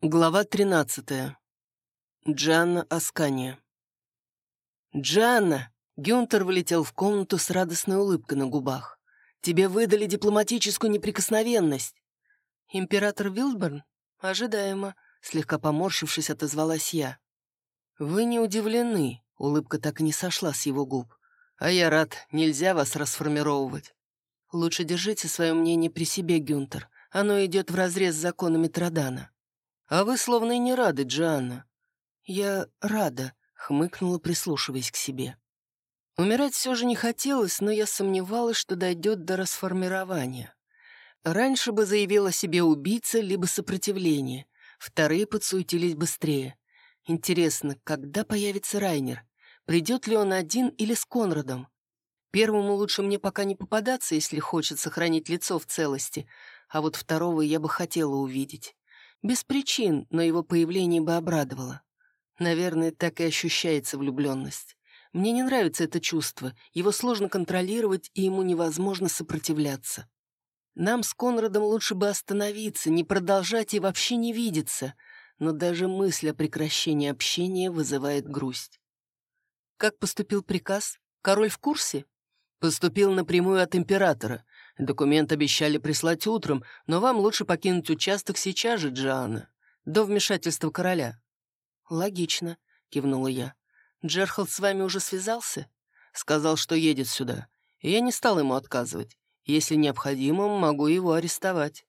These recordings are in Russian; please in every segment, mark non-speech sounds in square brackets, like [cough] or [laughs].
Глава 13. Джанна Аскания. «Джанна!» — Гюнтер вылетел в комнату с радостной улыбкой на губах. «Тебе выдали дипломатическую неприкосновенность!» «Император Вилдберн?» «Ожидаемо», — слегка поморщившись, отозвалась я. «Вы не удивлены», — улыбка так и не сошла с его губ. «А я рад, нельзя вас расформировывать». «Лучше держите свое мнение при себе, Гюнтер. Оно идет вразрез с законами Традана». «А вы словно и не рады, Джоанна». «Я рада», — хмыкнула, прислушиваясь к себе. Умирать все же не хотелось, но я сомневалась, что дойдет до расформирования. Раньше бы заявила себе убийца, либо сопротивление. Вторые подсуетились быстрее. Интересно, когда появится Райнер? Придет ли он один или с Конрадом? Первому лучше мне пока не попадаться, если хочет сохранить лицо в целости, а вот второго я бы хотела увидеть. Без причин, но его появление бы обрадовало. Наверное, так и ощущается влюбленность. Мне не нравится это чувство, его сложно контролировать, и ему невозможно сопротивляться. Нам с Конрадом лучше бы остановиться, не продолжать и вообще не видеться, но даже мысль о прекращении общения вызывает грусть. Как поступил приказ? Король в курсе? Поступил напрямую от императора. Документ обещали прислать утром, но вам лучше покинуть участок сейчас же, Джоанна, до вмешательства короля». «Логично», — кивнула я. «Джерхолд с вами уже связался?» «Сказал, что едет сюда. Я не стал ему отказывать. Если необходимо, могу его арестовать».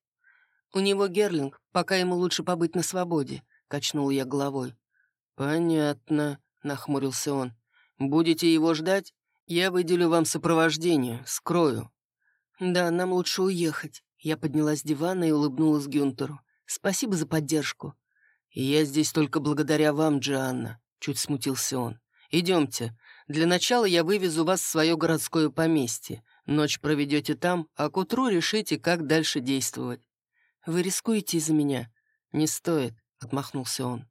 «У него Герлинг, пока ему лучше побыть на свободе», — качнул я головой. «Понятно», — нахмурился он. «Будете его ждать? Я выделю вам сопровождение, скрою. «Да, нам лучше уехать». Я поднялась с дивана и улыбнулась Гюнтеру. «Спасибо за поддержку». «Я здесь только благодаря вам, Джианна», — чуть смутился он. «Идемте. Для начала я вывезу вас в свое городское поместье. Ночь проведете там, а к утру решите, как дальше действовать». «Вы рискуете из-за меня?» «Не стоит», — отмахнулся он.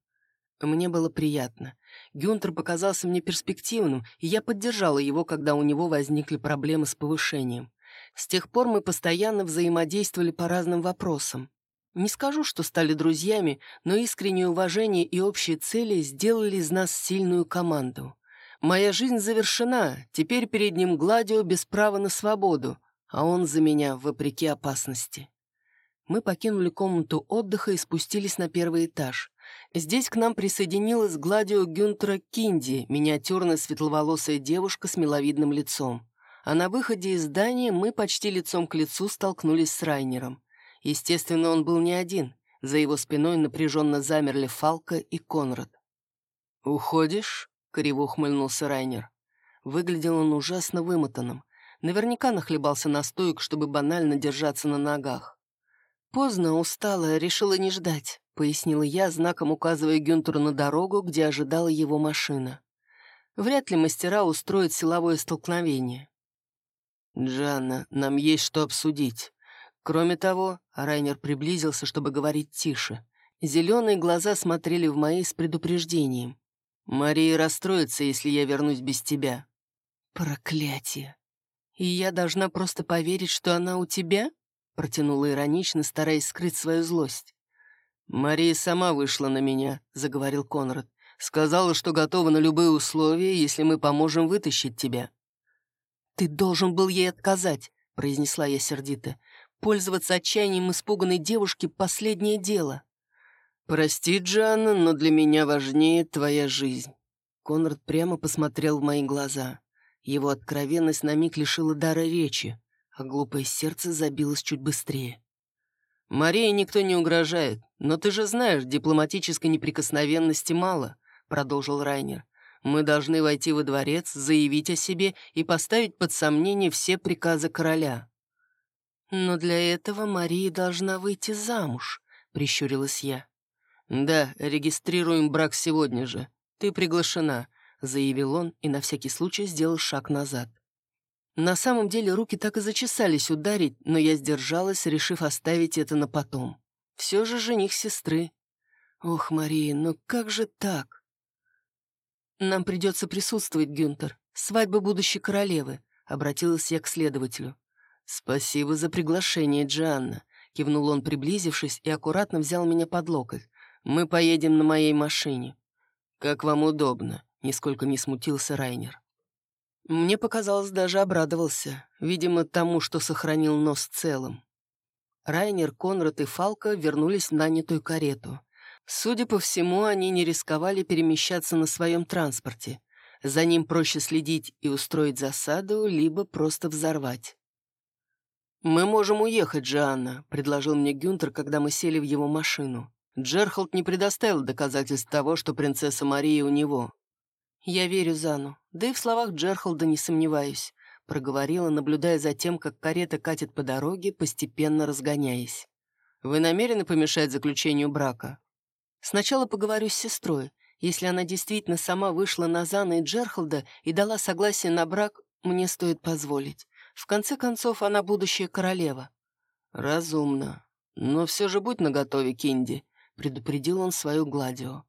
Мне было приятно. Гюнтер показался мне перспективным, и я поддержала его, когда у него возникли проблемы с повышением. С тех пор мы постоянно взаимодействовали по разным вопросам. Не скажу, что стали друзьями, но искреннее уважение и общие цели сделали из нас сильную команду. Моя жизнь завершена, теперь перед ним Гладио без права на свободу, а он за меня вопреки опасности. Мы покинули комнату отдыха и спустились на первый этаж. Здесь к нам присоединилась Гладио Гюнтера Кинди, миниатюрная светловолосая девушка с миловидным лицом а на выходе из здания мы почти лицом к лицу столкнулись с Райнером. Естественно, он был не один. За его спиной напряженно замерли Фалка и Конрад. «Уходишь?» — криво ухмыльнулся Райнер. Выглядел он ужасно вымотанным. Наверняка нахлебался настоек, чтобы банально держаться на ногах. «Поздно, устала, решила не ждать», — пояснила я, знаком указывая Гюнтеру на дорогу, где ожидала его машина. Вряд ли мастера устроят силовое столкновение. «Джанна, нам есть что обсудить. Кроме того, Райнер приблизился, чтобы говорить тише. Зеленые глаза смотрели в мои с предупреждением. Мария расстроится, если я вернусь без тебя». «Проклятие! И я должна просто поверить, что она у тебя?» протянула иронично, стараясь скрыть свою злость. «Мария сама вышла на меня», — заговорил Конрад. «Сказала, что готова на любые условия, если мы поможем вытащить тебя». «Ты должен был ей отказать», — произнесла я сердито. «Пользоваться отчаянием испуганной девушки — последнее дело». «Прости, Джанна, но для меня важнее твоя жизнь». Конрад прямо посмотрел в мои глаза. Его откровенность на миг лишила дара речи, а глупое сердце забилось чуть быстрее. «Марии никто не угрожает, но ты же знаешь, дипломатической неприкосновенности мало», — продолжил Райнер. Мы должны войти во дворец, заявить о себе и поставить под сомнение все приказы короля». «Но для этого Мария должна выйти замуж», — прищурилась я. «Да, регистрируем брак сегодня же. Ты приглашена», — заявил он и на всякий случай сделал шаг назад. На самом деле руки так и зачесались ударить, но я сдержалась, решив оставить это на потом. Все же жених сестры. Ох, Мария, ну как же так? «Нам придется присутствовать, Гюнтер. Свадьба будущей королевы», — обратилась я к следователю. «Спасибо за приглашение, Джианна», — кивнул он, приблизившись, и аккуратно взял меня под локоть. Мы поедем на моей машине. Как вам удобно, нисколько не смутился Райнер. Мне показалось, даже обрадовался, видимо, тому, что сохранил нос целым. Райнер, Конрад и Фалка вернулись в нанятую карету. Судя по всему, они не рисковали перемещаться на своем транспорте. За ним проще следить и устроить засаду, либо просто взорвать. «Мы можем уехать, Джоанна», — предложил мне Гюнтер, когда мы сели в его машину. Джерхолд не предоставил доказательств того, что принцесса Мария у него. «Я верю Зану, да и в словах Джерхолда не сомневаюсь», — проговорила, наблюдая за тем, как карета катит по дороге, постепенно разгоняясь. «Вы намерены помешать заключению брака?» «Сначала поговорю с сестрой. Если она действительно сама вышла на Зана и Джерхолда и дала согласие на брак, мне стоит позволить. В конце концов, она будущая королева». «Разумно. Но все же будь наготове, Кинди», — предупредил он свою Гладио.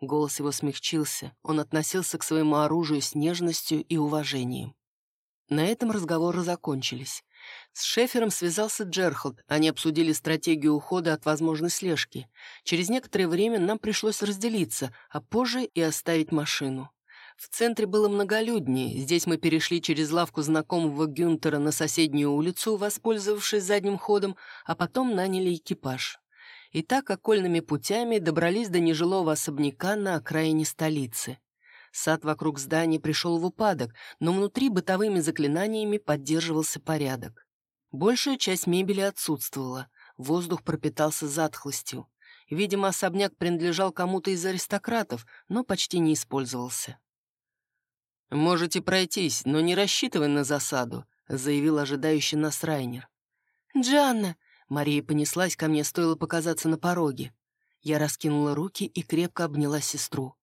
Голос его смягчился, он относился к своему оружию с нежностью и уважением. На этом разговоры закончились. С Шефером связался Джерхолд, они обсудили стратегию ухода от возможной слежки. Через некоторое время нам пришлось разделиться, а позже и оставить машину. В центре было многолюднее, здесь мы перешли через лавку знакомого Гюнтера на соседнюю улицу, воспользовавшись задним ходом, а потом наняли экипаж. И так окольными путями добрались до нежилого особняка на окраине столицы. Сад вокруг здания пришел в упадок, но внутри бытовыми заклинаниями поддерживался порядок. Большая часть мебели отсутствовала, воздух пропитался затхлостью. Видимо, особняк принадлежал кому-то из аристократов, но почти не использовался. «Можете пройтись, но не рассчитывай на засаду», заявил ожидающий нас Райнер. «Джанна!» Мария понеслась ко мне, стоило показаться на пороге. Я раскинула руки и крепко обняла сестру.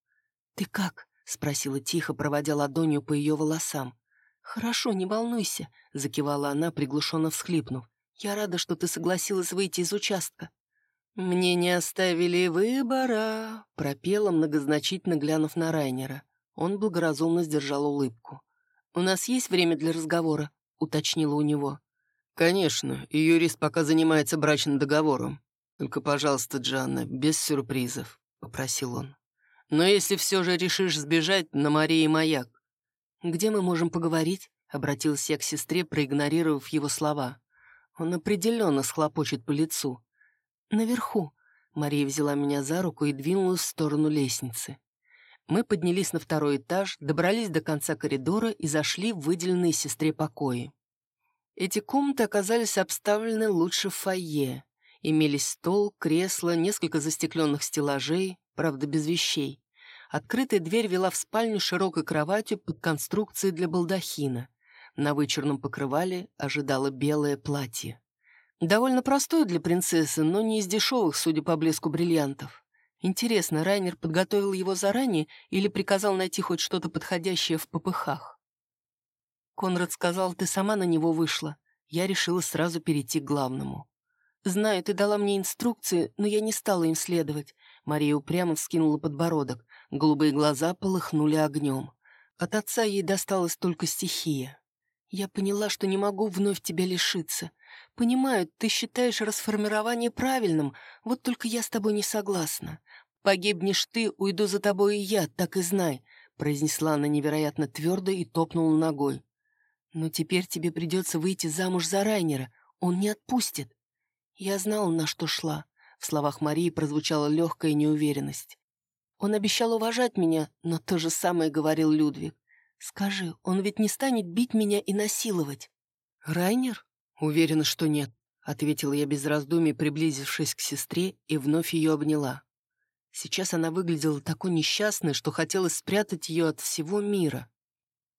«Ты как?» — спросила тихо, проводя ладонью по ее волосам. «Хорошо, не волнуйся», — закивала она, приглушенно всхлипнув. «Я рада, что ты согласилась выйти из участка». «Мне не оставили выбора», — пропела, многозначительно глянув на Райнера. Он благоразумно сдержал улыбку. «У нас есть время для разговора?» — уточнила у него. «Конечно, и юрист пока занимается брачным договором. Только, пожалуйста, Джанна, без сюрпризов», — попросил он. «Но если все же решишь сбежать, на Марии маяк». «Где мы можем поговорить?» — обратился я к сестре, проигнорировав его слова. Он определенно схлопочет по лицу. «Наверху», — Мария взяла меня за руку и двинулась в сторону лестницы. Мы поднялись на второй этаж, добрались до конца коридора и зашли в выделенные сестре покои. Эти комнаты оказались обставлены лучше в фойе. Имелись стол, кресло, несколько застекленных стеллажей, правда, без вещей. Открытая дверь вела в спальню широкой кроватью под конструкцией для балдахина. На вычурном покрывале ожидало белое платье. Довольно простое для принцессы, но не из дешевых, судя по блеску бриллиантов. Интересно, Райнер подготовил его заранее или приказал найти хоть что-то подходящее в попыхах? Конрад сказал, ты сама на него вышла. Я решила сразу перейти к главному. «Знаю, ты дала мне инструкции, но я не стала им следовать». Мария упрямо вскинула подбородок. Голубые глаза полыхнули огнем. От отца ей досталась только стихия. «Я поняла, что не могу вновь тебя лишиться. Понимаю, ты считаешь расформирование правильным, вот только я с тобой не согласна. Погибнешь ты, уйду за тобой и я, так и знай», произнесла она невероятно твердо и топнула ногой. «Но теперь тебе придется выйти замуж за Райнера. Он не отпустит». Я знала, на что шла. В словах Марии прозвучала легкая неуверенность. Он обещал уважать меня, но то же самое говорил Людвиг. «Скажи, он ведь не станет бить меня и насиловать?» «Райнер?» «Уверена, что нет», — ответила я без раздумий, приблизившись к сестре и вновь ее обняла. Сейчас она выглядела такой несчастной, что хотелось спрятать ее от всего мира.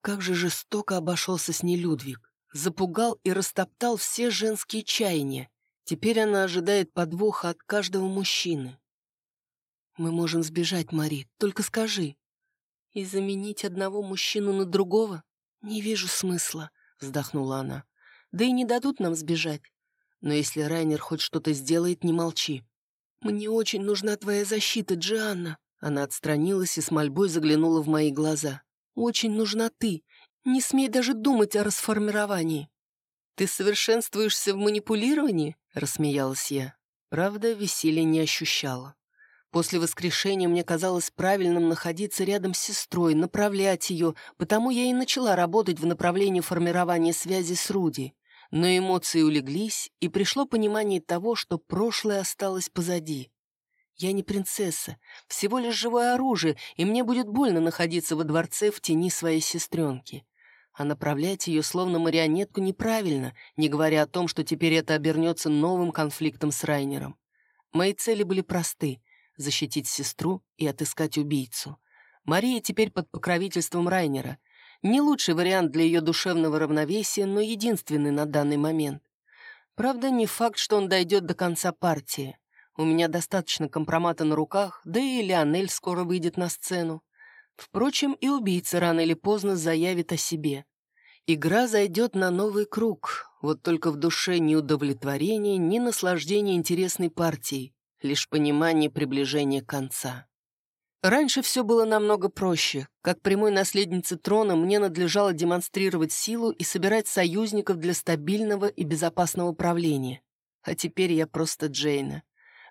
Как же жестоко обошелся с ней Людвиг. Запугал и растоптал все женские чаяния. Теперь она ожидает подвоха от каждого мужчины. «Мы можем сбежать, Мари, только скажи». «И заменить одного мужчину на другого? Не вижу смысла», — вздохнула она. «Да и не дадут нам сбежать. Но если Райнер хоть что-то сделает, не молчи. Мне очень нужна твоя защита, Джианна». Она отстранилась и с мольбой заглянула в мои глаза. «Очень нужна ты. Не смей даже думать о расформировании». «Ты совершенствуешься в манипулировании?» — рассмеялась я. Правда, веселья не ощущала. После воскрешения мне казалось правильным находиться рядом с сестрой, направлять ее, потому я и начала работать в направлении формирования связи с Руди. Но эмоции улеглись, и пришло понимание того, что прошлое осталось позади. Я не принцесса, всего лишь живое оружие, и мне будет больно находиться во дворце в тени своей сестренки. А направлять ее словно марионетку неправильно, не говоря о том, что теперь это обернется новым конфликтом с Райнером. Мои цели были просты — защитить сестру и отыскать убийцу. Мария теперь под покровительством Райнера. Не лучший вариант для ее душевного равновесия, но единственный на данный момент. Правда, не факт, что он дойдет до конца партии. У меня достаточно компромата на руках, да и Леонель скоро выйдет на сцену. Впрочем, и убийца рано или поздно заявит о себе. Игра зайдет на новый круг, вот только в душе ни удовлетворения, ни наслаждения интересной партией, лишь понимание приближения конца. Раньше все было намного проще. Как прямой наследнице трона мне надлежало демонстрировать силу и собирать союзников для стабильного и безопасного правления. А теперь я просто Джейна.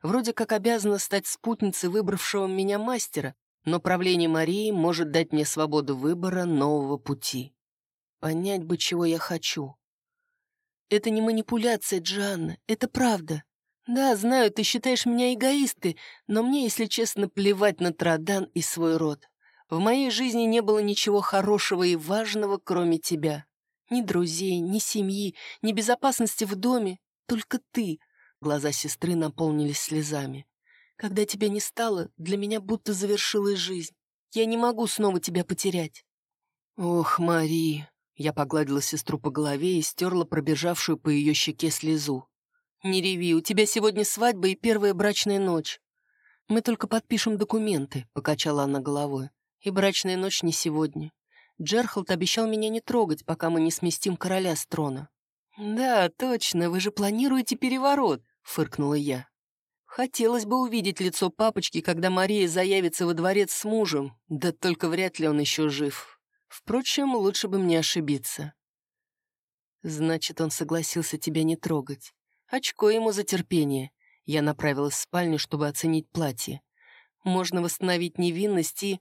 Вроде как обязана стать спутницей выбравшего меня мастера, но правление Марии может дать мне свободу выбора нового пути. Понять бы, чего я хочу. Это не манипуляция, Джанна, это правда. Да, знаю, ты считаешь меня эгоисткой, но мне, если честно, плевать на Традан и свой род. В моей жизни не было ничего хорошего и важного, кроме тебя. Ни друзей, ни семьи, ни безопасности в доме. Только ты, Глаза сестры наполнились слезами. «Когда тебя не стало, для меня будто завершилась жизнь. Я не могу снова тебя потерять». «Ох, Мари!» Я погладила сестру по голове и стерла пробежавшую по ее щеке слезу. «Не реви, у тебя сегодня свадьба и первая брачная ночь». «Мы только подпишем документы», — покачала она головой. «И брачная ночь не сегодня. Джерхолд обещал меня не трогать, пока мы не сместим короля с трона». «Да, точно, вы же планируете переворот», фыркнула я. Хотелось бы увидеть лицо папочки, когда Мария заявится во дворец с мужем, да только вряд ли он еще жив. Впрочем, лучше бы мне ошибиться. Значит, он согласился тебя не трогать. Очко ему за терпение. Я направилась в спальню, чтобы оценить платье. Можно восстановить невинность и...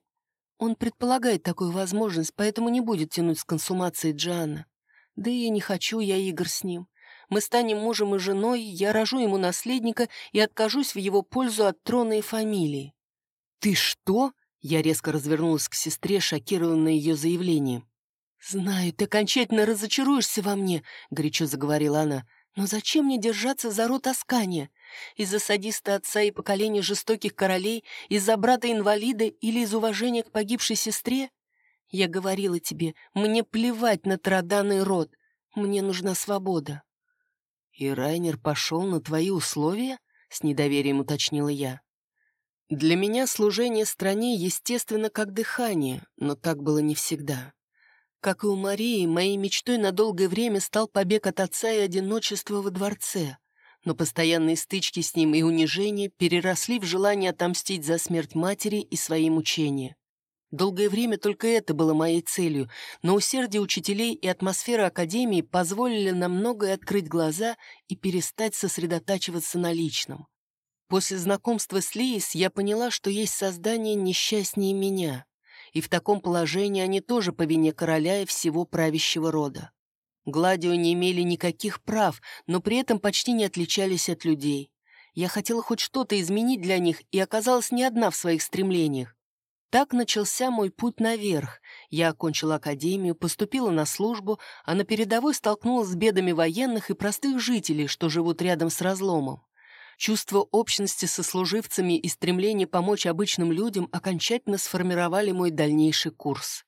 Он предполагает такую возможность, поэтому не будет тянуть с консумацией Джоанна. Да и не хочу я игр с ним. Мы станем мужем и женой, я рожу ему наследника и откажусь в его пользу от трона и фамилии». «Ты что?» — я резко развернулась к сестре, шокированная ее заявлением. «Знаю, ты окончательно разочаруешься во мне», — горячо заговорила она. «Но зачем мне держаться за рот Аскания? Из-за садиста отца и поколения жестоких королей, из-за брата-инвалида или из уважения к погибшей сестре? Я говорила тебе, мне плевать на траданный род. Мне нужна свобода». «И Райнер пошел на твои условия?» — с недоверием уточнила я. «Для меня служение стране, естественно, как дыхание, но так было не всегда. Как и у Марии, моей мечтой на долгое время стал побег от отца и одиночество во дворце, но постоянные стычки с ним и унижение переросли в желание отомстить за смерть матери и свои мучения. Долгое время только это было моей целью, но усердие учителей и атмосфера Академии позволили нам многое открыть глаза и перестать сосредотачиваться на личном. После знакомства с Лиис я поняла, что есть создание несчастнее меня, и в таком положении они тоже по вине короля и всего правящего рода. Гладио не имели никаких прав, но при этом почти не отличались от людей. Я хотела хоть что-то изменить для них и оказалась не одна в своих стремлениях. Так начался мой путь наверх. Я окончила академию, поступила на службу, а на передовой столкнулась с бедами военных и простых жителей, что живут рядом с разломом. Чувство общности со служивцами и стремление помочь обычным людям окончательно сформировали мой дальнейший курс.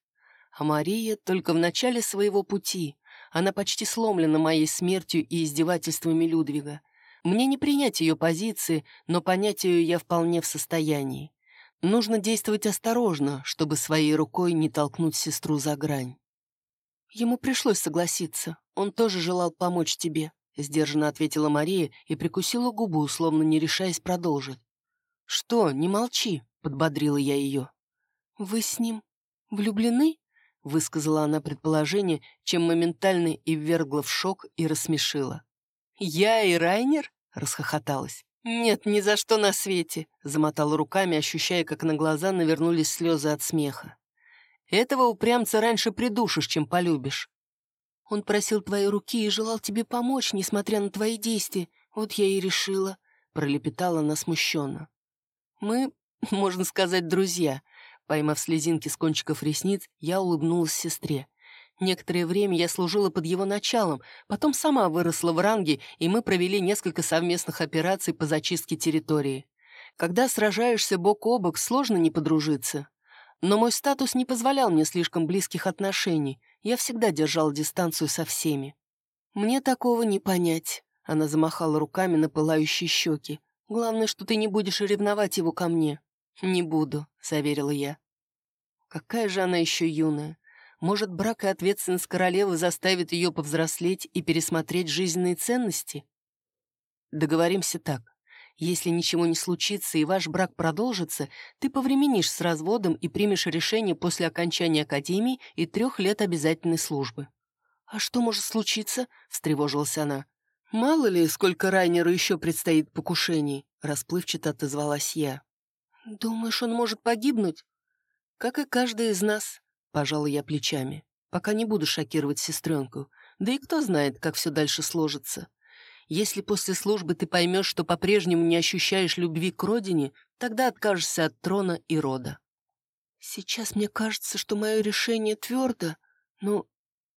А Мария только в начале своего пути. Она почти сломлена моей смертью и издевательствами Людвига. Мне не принять ее позиции, но понять ее я вполне в состоянии. Нужно действовать осторожно, чтобы своей рукой не толкнуть сестру за грань. Ему пришлось согласиться. Он тоже желал помочь тебе, — сдержанно ответила Мария и прикусила губу, словно не решаясь продолжить. «Что, не молчи», — подбодрила я ее. «Вы с ним влюблены?» — высказала она предположение, чем моментально и ввергла в шок и рассмешила. «Я и Райнер?» — расхохоталась. «Нет, ни за что на свете», — замотала руками, ощущая, как на глаза навернулись слезы от смеха. «Этого упрямца раньше придушишь, чем полюбишь. Он просил твоей руки и желал тебе помочь, несмотря на твои действия. Вот я и решила», — пролепетала она смущенно. «Мы, [laughs] можно сказать, друзья». Поймав слезинки с кончиков ресниц, я улыбнулась сестре. Некоторое время я служила под его началом, потом сама выросла в ранге, и мы провели несколько совместных операций по зачистке территории. Когда сражаешься бок о бок, сложно не подружиться. Но мой статус не позволял мне слишком близких отношений, я всегда держал дистанцию со всеми. «Мне такого не понять», — она замахала руками на пылающие щеки. «Главное, что ты не будешь ревновать его ко мне». «Не буду», — заверила я. Какая же она еще юная. Может, брак и ответственность королевы заставит ее повзрослеть и пересмотреть жизненные ценности? Договоримся так. Если ничего не случится и ваш брак продолжится, ты повременишь с разводом и примешь решение после окончания академии и трех лет обязательной службы. «А что может случиться?» — встревожилась она. «Мало ли, сколько Райнеру еще предстоит покушений», — расплывчато отозвалась я. «Думаешь, он может погибнуть?» «Как и каждый из нас», Пожала я плечами. Пока не буду шокировать сестренку. Да и кто знает, как все дальше сложится. Если после службы ты поймешь, что по-прежнему не ощущаешь любви к родине, тогда откажешься от трона и рода. Сейчас мне кажется, что мое решение твердо, но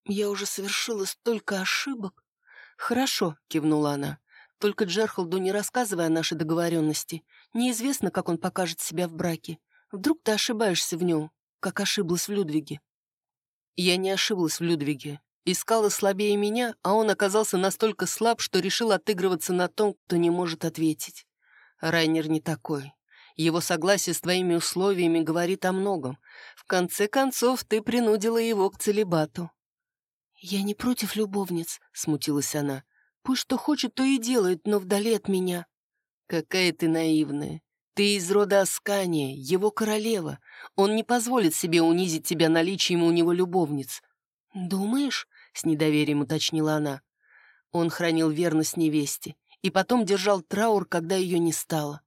я уже совершила столько ошибок. Хорошо, кивнула она. Только Джерхолду не рассказывай о нашей договоренности. Неизвестно, как он покажет себя в браке. Вдруг ты ошибаешься в нем как ошиблась в Людвиге. Я не ошиблась в Людвиге. Искала слабее меня, а он оказался настолько слаб, что решил отыгрываться на том, кто не может ответить. Райнер не такой. Его согласие с твоими условиями говорит о многом. В конце концов, ты принудила его к целебату. «Я не против любовниц», — смутилась она. «Пусть что хочет, то и делает, но вдали от меня». «Какая ты наивная. Ты из рода Аскания, его королева. Он не позволит себе унизить тебя наличием у него любовниц». «Думаешь?» — с недоверием уточнила она. Он хранил верность невесте и потом держал траур, когда ее не стало.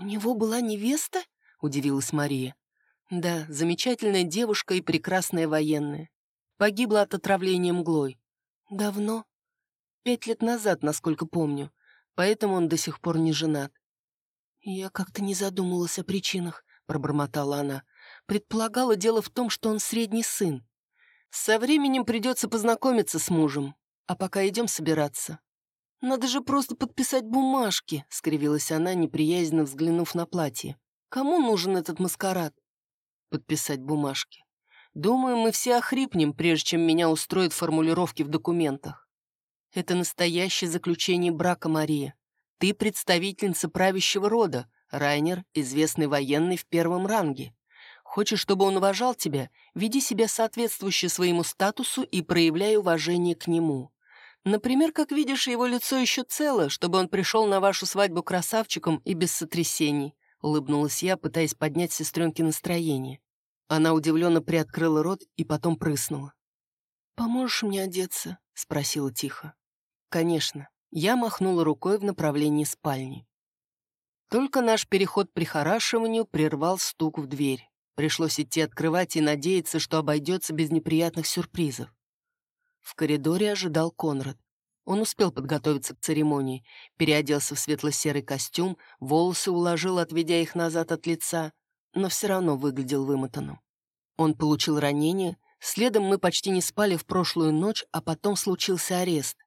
«У него была невеста?» — удивилась Мария. «Да, замечательная девушка и прекрасная военная. Погибла от отравления мглой. Давно? Пять лет назад, насколько помню. Поэтому он до сих пор не женат. «Я как-то не задумалась о причинах», — пробормотала она. «Предполагала дело в том, что он средний сын. Со временем придется познакомиться с мужем, а пока идем собираться». «Надо же просто подписать бумажки», — скривилась она, неприязненно взглянув на платье. «Кому нужен этот маскарад?» «Подписать бумажки. Думаю, мы все охрипнем, прежде чем меня устроят формулировки в документах. Это настоящее заключение брака, Мария. Ты представительница правящего рода, Райнер — известный военный в первом ранге. Хочешь, чтобы он уважал тебя, веди себя соответствующе своему статусу и проявляй уважение к нему. Например, как видишь, его лицо еще цело, чтобы он пришел на вашу свадьбу красавчиком и без сотрясений», — улыбнулась я, пытаясь поднять сестренке настроение. Она удивленно приоткрыла рот и потом прыснула. «Поможешь мне одеться?» — спросила тихо. «Конечно». Я махнула рукой в направлении спальни. Только наш переход прихорашиванию прервал стук в дверь. Пришлось идти открывать и надеяться, что обойдется без неприятных сюрпризов. В коридоре ожидал Конрад. Он успел подготовиться к церемонии, переоделся в светло-серый костюм, волосы уложил, отведя их назад от лица, но все равно выглядел вымотанным. Он получил ранение, следом мы почти не спали в прошлую ночь, а потом случился арест.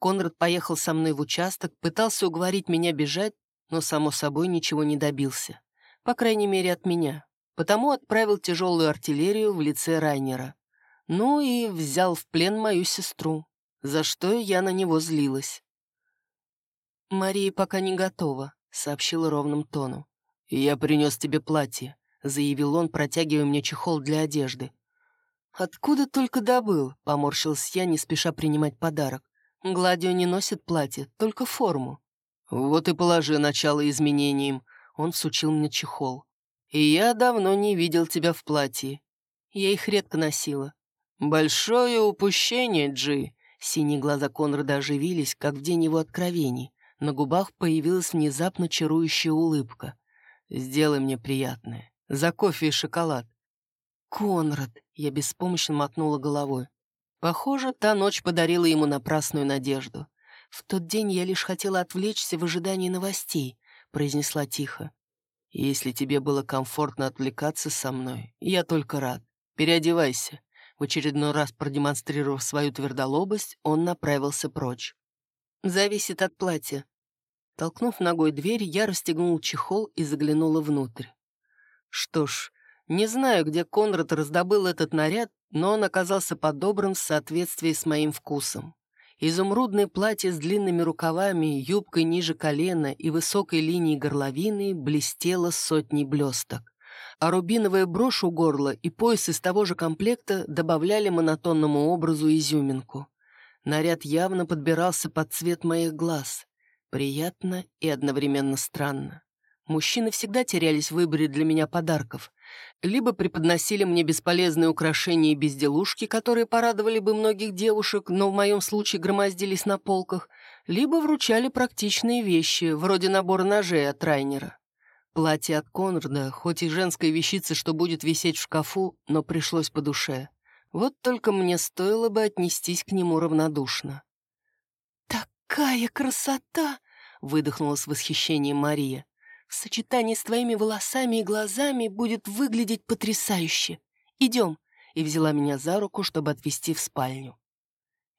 Конрад поехал со мной в участок, пытался уговорить меня бежать, но, само собой, ничего не добился. По крайней мере, от меня. Потому отправил тяжелую артиллерию в лице Райнера. Ну и взял в плен мою сестру, за что я на него злилась. «Мария пока не готова», — сообщила ровным тоном. «Я принес тебе платье», — заявил он, протягивая мне чехол для одежды. «Откуда только добыл?» — поморщился я, не спеша принимать подарок. Гладио не носит платье, только форму. Вот и положи начало изменениям. Он всучил мне чехол. И я давно не видел тебя в платье. Я их редко носила. Большое упущение, Джи. Синие глаза Конрада оживились, как в день его откровений. На губах появилась внезапно чарующая улыбка. «Сделай мне приятное. За кофе и шоколад». «Конрад!» — я беспомощно мотнула головой. Похоже, та ночь подарила ему напрасную надежду. «В тот день я лишь хотела отвлечься в ожидании новостей», — произнесла тихо. «Если тебе было комфортно отвлекаться со мной, я только рад. Переодевайся». В очередной раз продемонстрировав свою твердолобость, он направился прочь. «Зависит от платья». Толкнув ногой дверь, я расстегнул чехол и заглянула внутрь. Что ж, не знаю, где Конрад раздобыл этот наряд, но он оказался подобран в соответствии с моим вкусом. Изумрудное платье с длинными рукавами, юбкой ниже колена и высокой линией горловины блестело сотней блесток. А рубиновая брошь у горла и пояс из того же комплекта добавляли монотонному образу изюминку. Наряд явно подбирался под цвет моих глаз. Приятно и одновременно странно. Мужчины всегда терялись в выборе для меня подарков либо преподносили мне бесполезные украшения и безделушки, которые порадовали бы многих девушек, но в моем случае громоздились на полках, либо вручали практичные вещи, вроде набора ножей от Райнера. Платье от Конрада, хоть и женская вещица, что будет висеть в шкафу, но пришлось по душе. Вот только мне стоило бы отнестись к нему равнодушно. «Такая красота!» — выдохнула с восхищением Мария в сочетании с твоими волосами и глазами будет выглядеть потрясающе. Идем!» и взяла меня за руку, чтобы отвезти в спальню.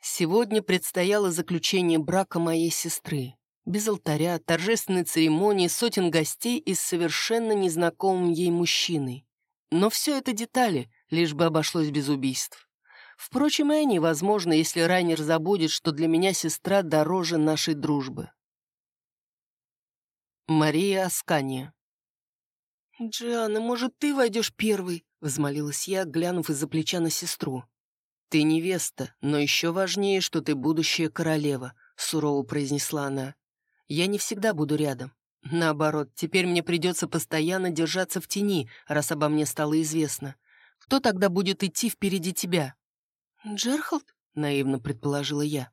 Сегодня предстояло заключение брака моей сестры. Без алтаря, торжественной церемонии, сотен гостей и с совершенно незнакомым ей мужчиной. Но все это детали, лишь бы обошлось без убийств. Впрочем, и они возможны, если Райнер забудет, что для меня сестра дороже нашей дружбы. Мария Аскания. «Джианна, может, ты войдешь первый?» — взмолилась я, глянув из-за плеча на сестру. «Ты невеста, но еще важнее, что ты будущая королева», — сурово произнесла она. «Я не всегда буду рядом. Наоборот, теперь мне придется постоянно держаться в тени, раз обо мне стало известно. Кто тогда будет идти впереди тебя?» «Джерхолд?» — наивно предположила я.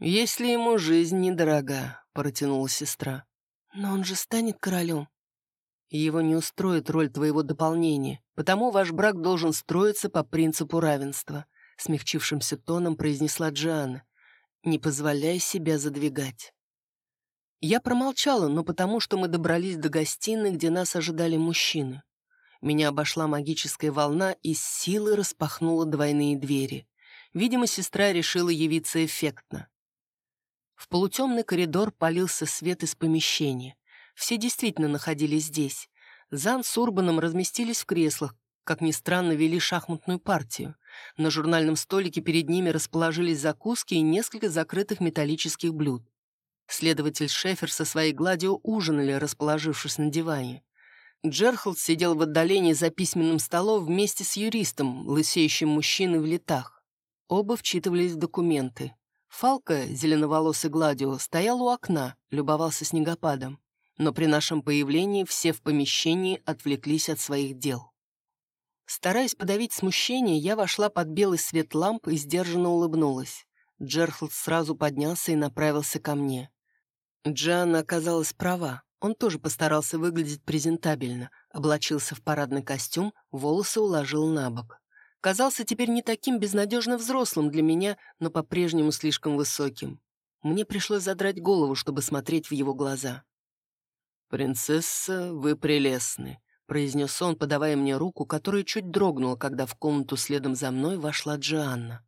«Если ему жизнь недорога», — протянула сестра. «Но он же станет королем». «Его не устроит роль твоего дополнения, потому ваш брак должен строиться по принципу равенства», смягчившимся тоном произнесла Джианна. «Не позволяй себя задвигать». Я промолчала, но потому, что мы добрались до гостиной, где нас ожидали мужчины. Меня обошла магическая волна и с силой распахнула двойные двери. Видимо, сестра решила явиться эффектно. В полутемный коридор полился свет из помещения. Все действительно находились здесь. Зан с Урбаном разместились в креслах, как ни странно, вели шахматную партию. На журнальном столике перед ними расположились закуски и несколько закрытых металлических блюд. Следователь Шефер со своей гладио ужинали, расположившись на диване. Джерхолд сидел в отдалении за письменным столом вместе с юристом, лысеющим мужчиной в летах. Оба вчитывались в документы. Фалка, зеленоволосый Гладио, стоял у окна, любовался снегопадом. Но при нашем появлении все в помещении отвлеклись от своих дел. Стараясь подавить смущение, я вошла под белый свет ламп и сдержанно улыбнулась. Джерхолд сразу поднялся и направился ко мне. Джанна оказалась права. Он тоже постарался выглядеть презентабельно, облачился в парадный костюм, волосы уложил на бок казался теперь не таким безнадежно взрослым для меня, но по-прежнему слишком высоким. Мне пришлось задрать голову, чтобы смотреть в его глаза. «Принцесса, вы прелестны», — произнес он, подавая мне руку, которая чуть дрогнула, когда в комнату следом за мной вошла Джианна.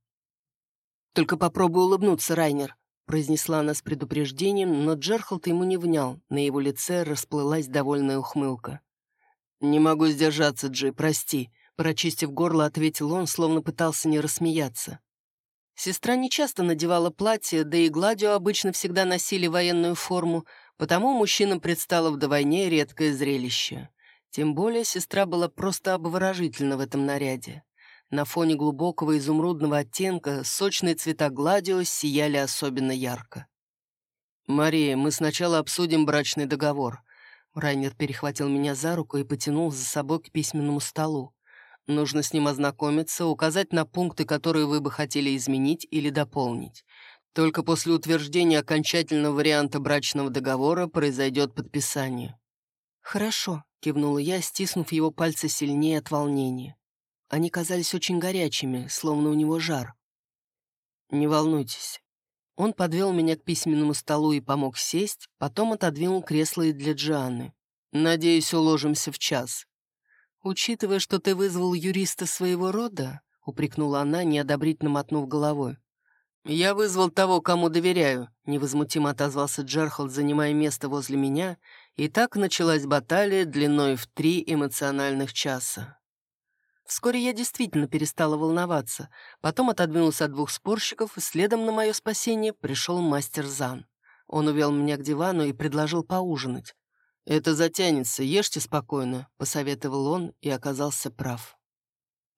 «Только попробуй улыбнуться, Райнер», — произнесла она с предупреждением, но Джерхолд ему не внял, на его лице расплылась довольная ухмылка. «Не могу сдержаться, Джи, прости», Прочистив горло, ответил он, словно пытался не рассмеяться. Сестра нечасто надевала платье, да и Гладио обычно всегда носили военную форму, потому мужчинам предстало вдвойне редкое зрелище. Тем более сестра была просто обворожительна в этом наряде. На фоне глубокого изумрудного оттенка сочные цвета Гладио сияли особенно ярко. «Мария, мы сначала обсудим брачный договор». Райнер перехватил меня за руку и потянул за собой к письменному столу. Нужно с ним ознакомиться, указать на пункты, которые вы бы хотели изменить или дополнить. Только после утверждения окончательного варианта брачного договора произойдет подписание». «Хорошо», — кивнула я, стиснув его пальцы сильнее от волнения. Они казались очень горячими, словно у него жар. «Не волнуйтесь». Он подвел меня к письменному столу и помог сесть, потом отодвинул кресло и для Джианны. «Надеюсь, уложимся в час». «Учитывая, что ты вызвал юриста своего рода», — упрекнула она, неодобрительно мотнув головой. «Я вызвал того, кому доверяю», — невозмутимо отозвался Джерхолд, занимая место возле меня, и так началась баталия длиной в три эмоциональных часа. Вскоре я действительно перестала волноваться, потом отодвинулся от двух спорщиков, и следом на мое спасение пришел мастер Зан. Он увел меня к дивану и предложил поужинать. «Это затянется, ешьте спокойно», — посоветовал он и оказался прав.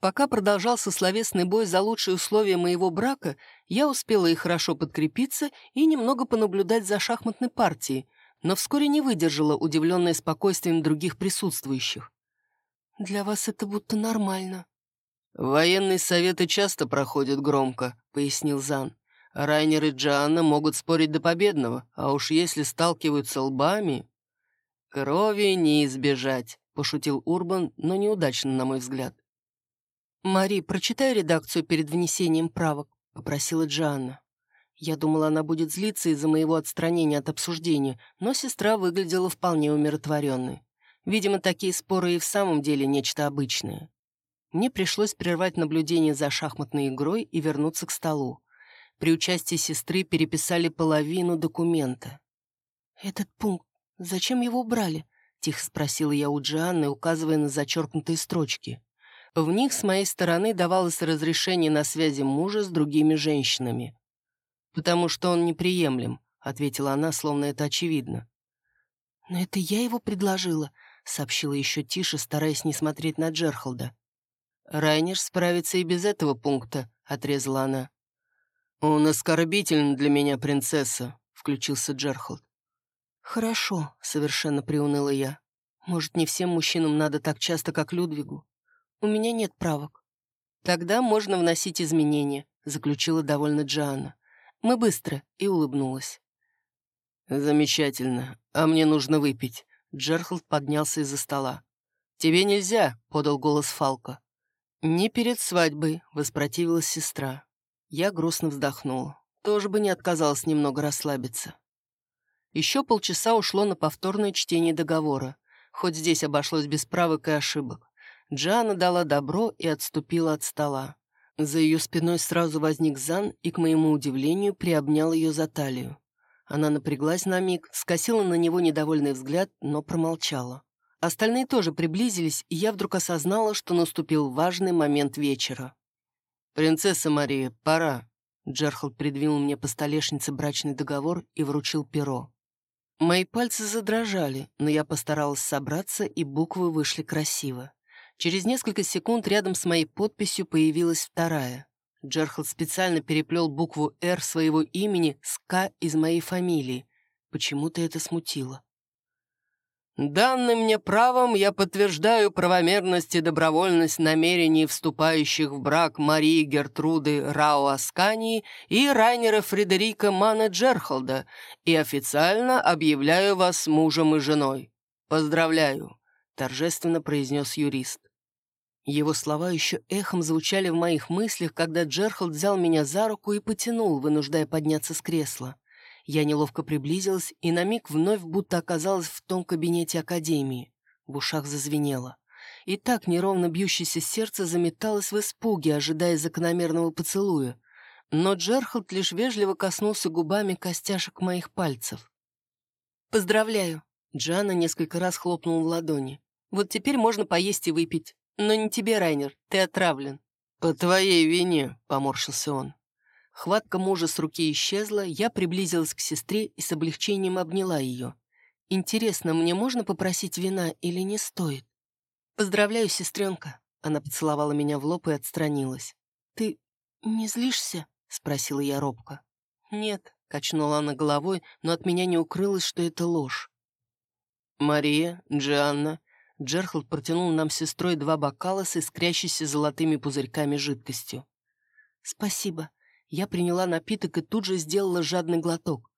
Пока продолжался словесный бой за лучшие условия моего брака, я успела и хорошо подкрепиться, и немного понаблюдать за шахматной партией, но вскоре не выдержала, удивленное спокойствием других присутствующих. «Для вас это будто нормально». «Военные советы часто проходят громко», — пояснил Зан. «Райнер и Джоанна могут спорить до победного, а уж если сталкиваются лбами...» «Крови не избежать», — пошутил Урбан, но неудачно, на мой взгляд. «Мари, прочитай редакцию перед внесением правок», — попросила Джоанна. Я думала, она будет злиться из-за моего отстранения от обсуждения, но сестра выглядела вполне умиротворенной. Видимо, такие споры и в самом деле нечто обычное. Мне пришлось прервать наблюдение за шахматной игрой и вернуться к столу. При участии сестры переписали половину документа. «Этот пункт, зачем его убрали?» — тихо спросила я у Джианны, указывая на зачеркнутые строчки. В них с моей стороны давалось разрешение на связи мужа с другими женщинами. «Потому что он неприемлем», — ответила она, словно это очевидно. «Но это я его предложила», сообщила еще тише, стараясь не смотреть на Джерхолда. «Райнер справится и без этого пункта», — отрезала она. «Он оскорбителен для меня, принцесса», — включился Джерхолд. «Хорошо», — совершенно приуныла я. «Может, не всем мужчинам надо так часто, как Людвигу? У меня нет правок». «Тогда можно вносить изменения», — заключила довольно Джоанна. «Мы быстро», — и улыбнулась. «Замечательно. А мне нужно выпить. Джерхолд поднялся из-за стола. «Тебе нельзя», — подал голос Фалка. «Не перед свадьбой», — воспротивилась сестра. Я грустно вздохнула. Тоже бы не отказалась немного расслабиться. Еще полчаса ушло на повторное чтение договора. Хоть здесь обошлось без правок и ошибок. Джана дала добро и отступила от стола. За ее спиной сразу возник Зан и, к моему удивлению, приобнял ее за талию. Она напряглась на миг, скосила на него недовольный взгляд, но промолчала. Остальные тоже приблизились, и я вдруг осознала, что наступил важный момент вечера. «Принцесса Мария, пора!» Джерхолд придвинул мне по столешнице брачный договор и вручил перо. Мои пальцы задрожали, но я постаралась собраться, и буквы вышли красиво. Через несколько секунд рядом с моей подписью появилась вторая. Джерхолд специально переплел букву «Р» своего имени с «К» из моей фамилии. Почему-то это смутило. «Данным мне правом я подтверждаю правомерность и добровольность намерений вступающих в брак Марии Гертруды Рау Аскании и Райнера Фредерика Мана Джерхолда и официально объявляю вас мужем и женой. Поздравляю», — торжественно произнес юрист. Его слова еще эхом звучали в моих мыслях, когда Джерхолд взял меня за руку и потянул, вынуждая подняться с кресла. Я неловко приблизилась и на миг вновь будто оказалась в том кабинете Академии. В ушах зазвенело. И так неровно бьющееся сердце заметалось в испуге, ожидая закономерного поцелуя. Но Джерхолд лишь вежливо коснулся губами костяшек моих пальцев. «Поздравляю!» Джана несколько раз хлопнула в ладони. «Вот теперь можно поесть и выпить. «Но не тебе, Райнер, ты отравлен». «По твоей вине», — поморщился он. Хватка мужа с руки исчезла, я приблизилась к сестре и с облегчением обняла ее. «Интересно, мне можно попросить вина или не стоит?» «Поздравляю, сестренка», — она поцеловала меня в лоб и отстранилась. «Ты не злишься?» — спросила я робко. «Нет», — качнула она головой, но от меня не укрылось, что это ложь. «Мария, Джианна, Джерхолд протянул нам с сестрой два бокала с искрящейся золотыми пузырьками жидкостью. «Спасибо. Я приняла напиток и тут же сделала жадный глоток.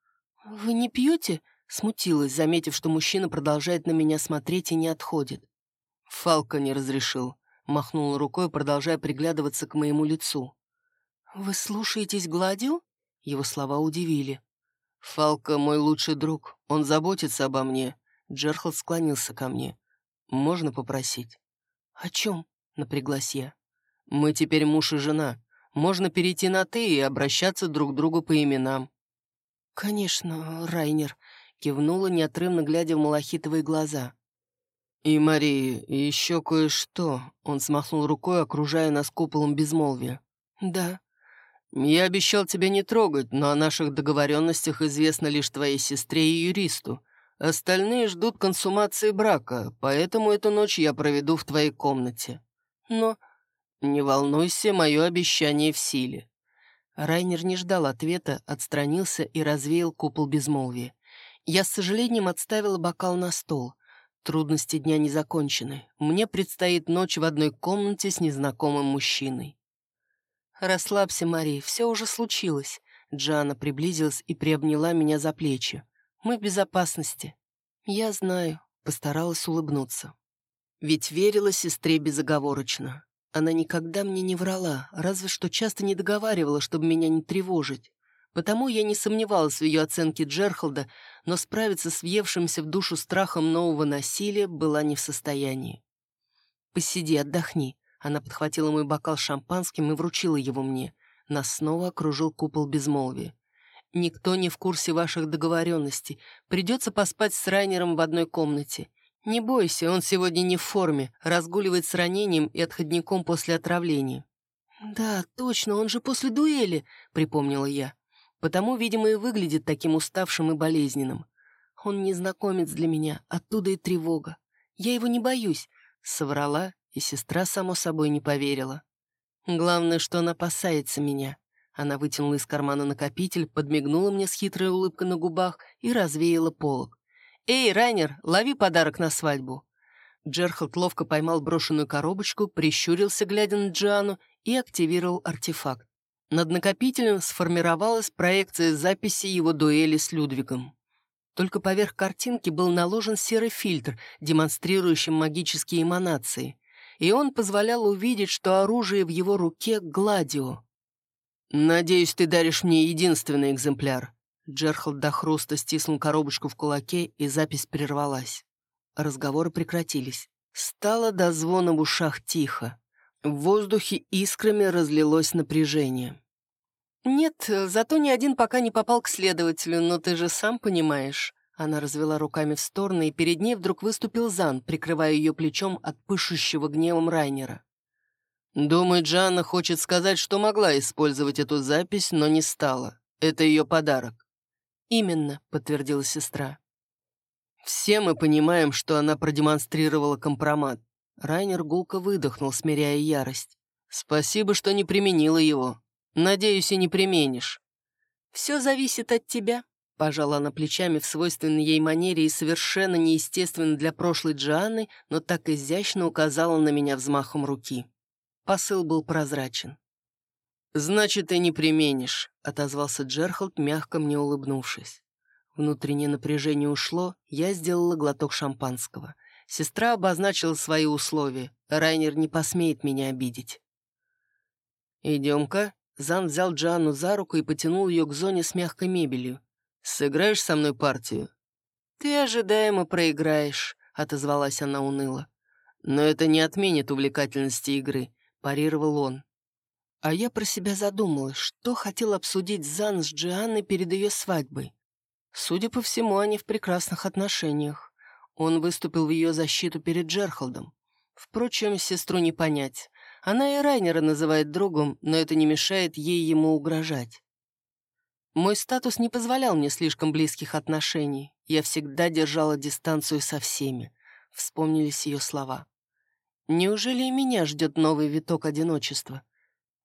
«Вы не пьете?» — смутилась, заметив, что мужчина продолжает на меня смотреть и не отходит. Фалка не разрешил. Махнул рукой, продолжая приглядываться к моему лицу. «Вы слушаетесь Гладио?» Его слова удивили. «Фалка мой лучший друг. Он заботится обо мне». Джерхолд склонился ко мне. «Можно попросить?» «О чем?» — напряглась я. «Мы теперь муж и жена. Можно перейти на «ты» и обращаться друг к другу по именам». «Конечно, Райнер», — кивнула, неотрывно глядя в малахитовые глаза. «И, Мария, еще кое-что», — он смахнул рукой, окружая нас куполом безмолвия. «Да». «Я обещал тебя не трогать, но о наших договоренностях известно лишь твоей сестре и юристу. Остальные ждут консумации брака, поэтому эту ночь я проведу в твоей комнате. Но не волнуйся, мое обещание в силе». Райнер не ждал ответа, отстранился и развеял купол безмолвия. Я с сожалением отставила бокал на стол. Трудности дня не закончены. Мне предстоит ночь в одной комнате с незнакомым мужчиной. «Расслабься, Мари, все уже случилось». Джана приблизилась и приобняла меня за плечи. «Мы в безопасности». «Я знаю», — постаралась улыбнуться. Ведь верила сестре безоговорочно. Она никогда мне не врала, разве что часто не договаривала, чтобы меня не тревожить. Потому я не сомневалась в ее оценке Джерхолда, но справиться с въевшимся в душу страхом нового насилия была не в состоянии. «Посиди, отдохни». Она подхватила мой бокал шампанским и вручила его мне. Нас снова окружил купол безмолвия. «Никто не в курсе ваших договоренностей. Придется поспать с Райнером в одной комнате. Не бойся, он сегодня не в форме, разгуливает с ранением и отходником после отравления». «Да, точно, он же после дуэли», — припомнила я. Потому, видимо, и выглядит таким уставшим и болезненным. Он незнакомец для меня, оттуда и тревога. Я его не боюсь, — соврала, и сестра, само собой, не поверила. Главное, что он опасается меня. Она вытянула из кармана накопитель, подмигнула мне с хитрой улыбкой на губах и развеяла полог. «Эй, Райнер, лови подарок на свадьбу!» Джерхалд ловко поймал брошенную коробочку, прищурился, глядя на Джиану, и активировал артефакт. Над накопителем сформировалась проекция записи его дуэли с Людвигом. Только поверх картинки был наложен серый фильтр, демонстрирующий магические эманации, и он позволял увидеть, что оружие в его руке — гладио. «Надеюсь, ты даришь мне единственный экземпляр». Джерхалд до хруста стиснул коробочку в кулаке, и запись прервалась. Разговоры прекратились. Стало до звона в ушах тихо. В воздухе искрами разлилось напряжение. «Нет, зато ни один пока не попал к следователю, но ты же сам понимаешь». Она развела руками в стороны, и перед ней вдруг выступил Зан, прикрывая ее плечом от пышущего гневом Райнера. «Думаю, Джанна хочет сказать, что могла использовать эту запись, но не стала. Это ее подарок». «Именно», — подтвердила сестра. «Все мы понимаем, что она продемонстрировала компромат. Райнер гулко выдохнул, смиряя ярость. «Спасибо, что не применила его. Надеюсь, и не применишь». «Все зависит от тебя», — пожала она плечами в свойственной ей манере и совершенно неестественно для прошлой Джоанны, но так изящно указала на меня взмахом руки. Посыл был прозрачен. «Значит, ты не применишь», — отозвался Джерхолд, мягко мне улыбнувшись. Внутреннее напряжение ушло, я сделала глоток шампанского — Сестра обозначила свои условия. Райнер не посмеет меня обидеть. «Идем-ка». Зан взял Джанну за руку и потянул ее к зоне с мягкой мебелью. «Сыграешь со мной партию?» «Ты ожидаемо проиграешь», — отозвалась она уныло. «Но это не отменит увлекательности игры», — парировал он. А я про себя задумалась, что хотел обсудить Зан с Джианной перед ее свадьбой. Судя по всему, они в прекрасных отношениях. Он выступил в ее защиту перед Джерхолдом. Впрочем, сестру не понять. Она и Райнера называет другом, но это не мешает ей ему угрожать. Мой статус не позволял мне слишком близких отношений. Я всегда держала дистанцию со всеми. Вспомнились ее слова. Неужели и меня ждет новый виток одиночества?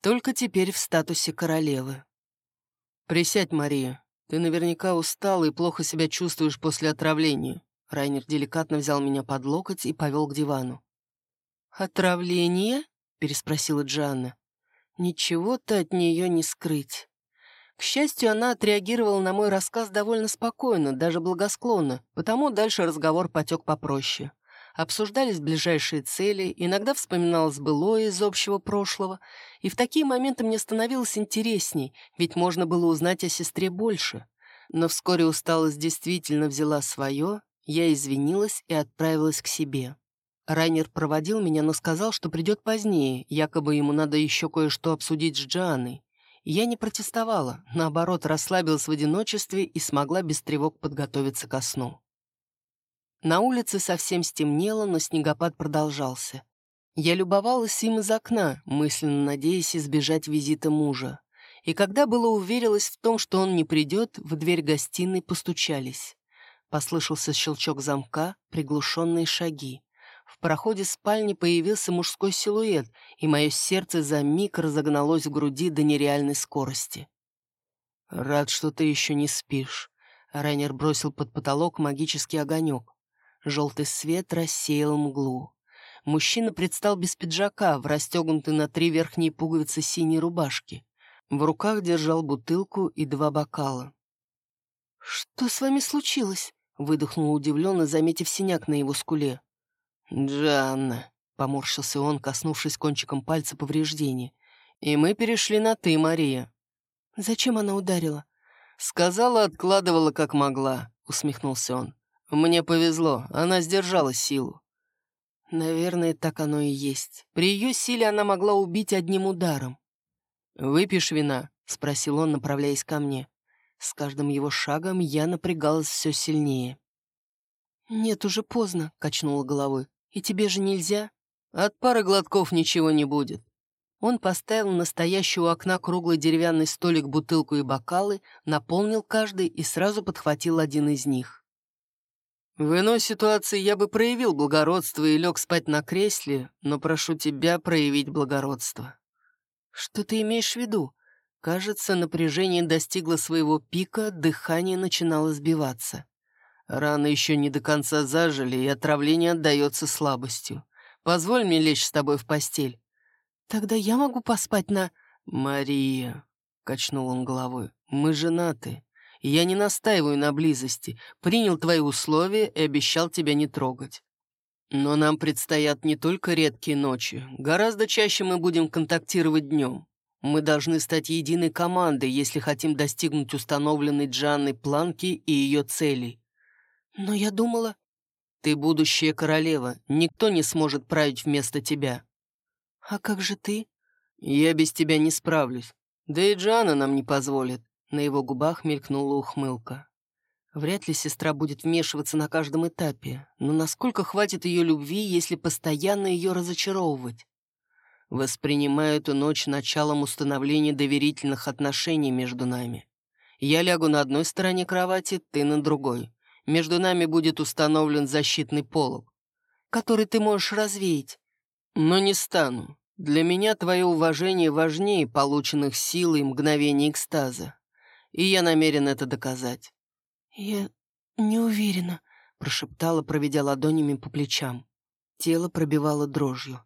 Только теперь в статусе королевы. «Присядь, Мария. Ты наверняка устала и плохо себя чувствуешь после отравления. Райнер деликатно взял меня под локоть и повел к дивану. «Отравление?» — переспросила Джанна. «Ничего-то от нее не скрыть. К счастью, она отреагировала на мой рассказ довольно спокойно, даже благосклонно, потому дальше разговор потек попроще. Обсуждались ближайшие цели, иногда вспоминалось былое из общего прошлого, и в такие моменты мне становилось интересней, ведь можно было узнать о сестре больше. Но вскоре усталость действительно взяла свое, я извинилась и отправилась к себе. Райнер проводил меня, но сказал, что придет позднее, якобы ему надо еще кое-что обсудить с Джаной. Я не протестовала, наоборот, расслабилась в одиночестве и смогла без тревог подготовиться ко сну. На улице совсем стемнело, но снегопад продолжался. Я любовалась им из окна, мысленно надеясь избежать визита мужа. И когда было уверилась в том, что он не придет, в дверь гостиной постучались. Послышался щелчок замка, приглушенные шаги. В проходе спальни появился мужской силуэт, и мое сердце за миг разогналось в груди до нереальной скорости. «Рад, что ты еще не спишь», — Райнер бросил под потолок магический огонек. Желтый свет рассеял мглу. Мужчина предстал без пиджака, в расстегнутой на три верхние пуговицы синей рубашки. В руках держал бутылку и два бокала. «Что с вами случилось?» — выдохнул удивленно, заметив синяк на его скуле. «Джанна», — поморщился он, коснувшись кончиком пальца повреждения. «И мы перешли на «ты», Мария». «Зачем она ударила?» «Сказала, откладывала, как могла», — усмехнулся он. «Мне повезло, она сдержала силу». Наверное, так оно и есть. При ее силе она могла убить одним ударом. «Выпьешь вина?» — спросил он, направляясь ко мне. С каждым его шагом я напрягалась все сильнее. «Нет, уже поздно», — качнула головой. «И тебе же нельзя?» «От пары глотков ничего не будет». Он поставил на стоящий у окна круглый деревянный столик бутылку и бокалы, наполнил каждый и сразу подхватил один из них. «В иной ситуации я бы проявил благородство и лег спать на кресле, но прошу тебя проявить благородство». «Что ты имеешь в виду?» Кажется, напряжение достигло своего пика, дыхание начинало сбиваться. Раны еще не до конца зажили, и отравление отдается слабостью. Позволь мне лечь с тобой в постель. Тогда я могу поспать на... Мария, — качнул он головой, — мы женаты. Я не настаиваю на близости, принял твои условия и обещал тебя не трогать. Но нам предстоят не только редкие ночи, гораздо чаще мы будем контактировать днем. Мы должны стать единой командой, если хотим достигнуть установленной Джанной планки и ее целей. «Но я думала...» «Ты будущая королева, никто не сможет править вместо тебя». «А как же ты?» «Я без тебя не справлюсь. Да и Джана нам не позволит». На его губах мелькнула ухмылка. Вряд ли сестра будет вмешиваться на каждом этапе, но насколько хватит ее любви, если постоянно ее разочаровывать? Воспринимаю эту ночь началом установления доверительных отношений между нами. Я лягу на одной стороне кровати, ты на другой. Между нами будет установлен защитный полог, который ты можешь развеять. Но не стану. Для меня твое уважение важнее полученных сил и мгновений экстаза. И я намерен это доказать. «Я не уверена», — прошептала, проведя ладонями по плечам. Тело пробивало дрожью.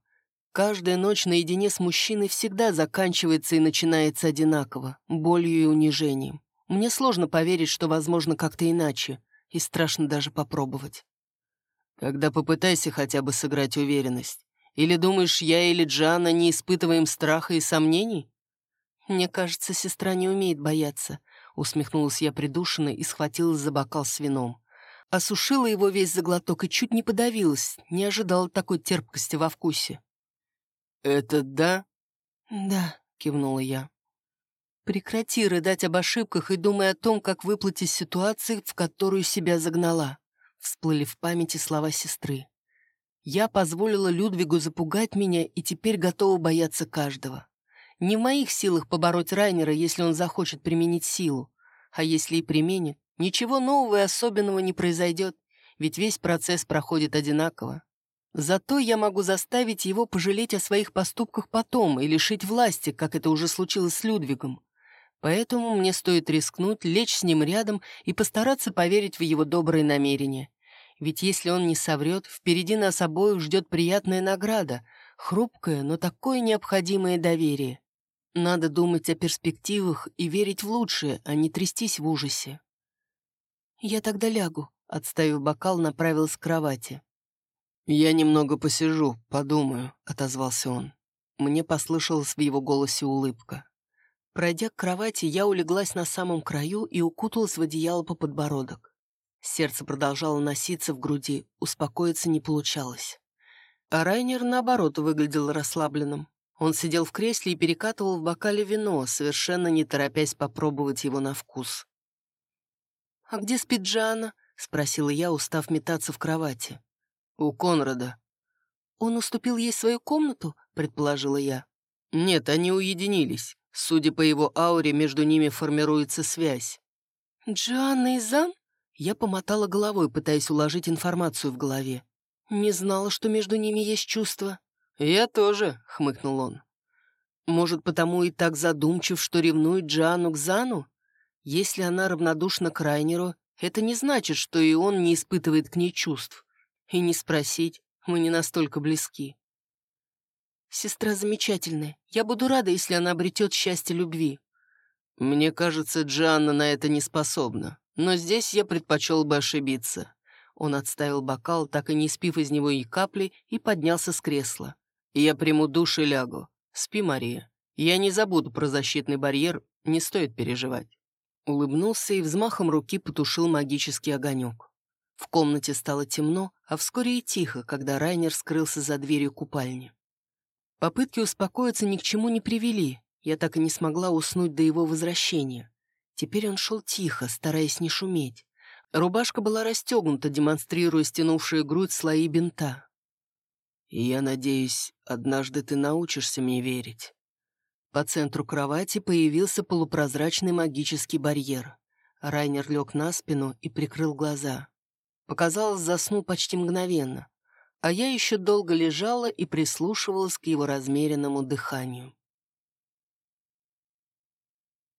Каждая ночь наедине с мужчиной всегда заканчивается и начинается одинаково, болью и унижением. Мне сложно поверить, что возможно как-то иначе и страшно даже попробовать. Тогда попытайся хотя бы сыграть уверенность. Или думаешь, я или Джана не испытываем страха и сомнений? Мне кажется, сестра не умеет бояться. Усмехнулась я придушенно и схватилась за бокал с вином. Осушила его весь заглоток и чуть не подавилась, не ожидала такой терпкости во вкусе. «Это да?» «Да», — кивнула я. Прекрати рыдать об ошибках и думай о том, как выплыть из ситуации, в которую себя загнала. Всплыли в памяти слова сестры. Я позволила Людвигу запугать меня и теперь готова бояться каждого. Не в моих силах побороть Райнера, если он захочет применить силу. А если и применит, ничего нового и особенного не произойдет, ведь весь процесс проходит одинаково. Зато я могу заставить его пожалеть о своих поступках потом и лишить власти, как это уже случилось с Людвигом. Поэтому мне стоит рискнуть, лечь с ним рядом и постараться поверить в его добрые намерения. Ведь если он не соврет, впереди нас обоих ждет приятная награда, хрупкое, но такое необходимое доверие. Надо думать о перспективах и верить в лучшее, а не трястись в ужасе. «Я тогда лягу», — отставив бокал, направилась к кровати. «Я немного посижу, подумаю», — отозвался он. Мне послышалась в его голосе улыбка. Пройдя к кровати, я улеглась на самом краю и укуталась в одеяло по подбородок. Сердце продолжало носиться в груди, успокоиться не получалось. А Райнер, наоборот, выглядел расслабленным. Он сидел в кресле и перекатывал в бокале вино, совершенно не торопясь попробовать его на вкус. «А где спит Джана?» — спросила я, устав метаться в кровати. «У Конрада». «Он уступил ей свою комнату?» — предположила я. «Нет, они уединились. Судя по его ауре, между ними формируется связь». «Джанна и Зан?» Я помотала головой, пытаясь уложить информацию в голове. Не знала, что между ними есть чувства. «Я тоже», — хмыкнул он. «Может, потому и так задумчив, что ревнует Джану к Зану? Если она равнодушна к Райнеру, это не значит, что и он не испытывает к ней чувств. И не спросить, мы не настолько близки. Сестра замечательная. Я буду рада, если она обретет счастье любви. Мне кажется, Джанна на это не способна. Но здесь я предпочел бы ошибиться. Он отставил бокал, так и не спив из него и капли, и поднялся с кресла. Я приму душ и лягу. Спи, Мария. Я не забуду про защитный барьер, не стоит переживать. Улыбнулся и взмахом руки потушил магический огонек. В комнате стало темно, а вскоре и тихо, когда Райнер скрылся за дверью купальни. Попытки успокоиться ни к чему не привели, я так и не смогла уснуть до его возвращения. Теперь он шел тихо, стараясь не шуметь. Рубашка была расстегнута, демонстрируя стянувшую грудь слои бинта. «Я надеюсь, однажды ты научишься мне верить». По центру кровати появился полупрозрачный магический барьер. Райнер лег на спину и прикрыл глаза. Показалось, заснул почти мгновенно, а я еще долго лежала и прислушивалась к его размеренному дыханию.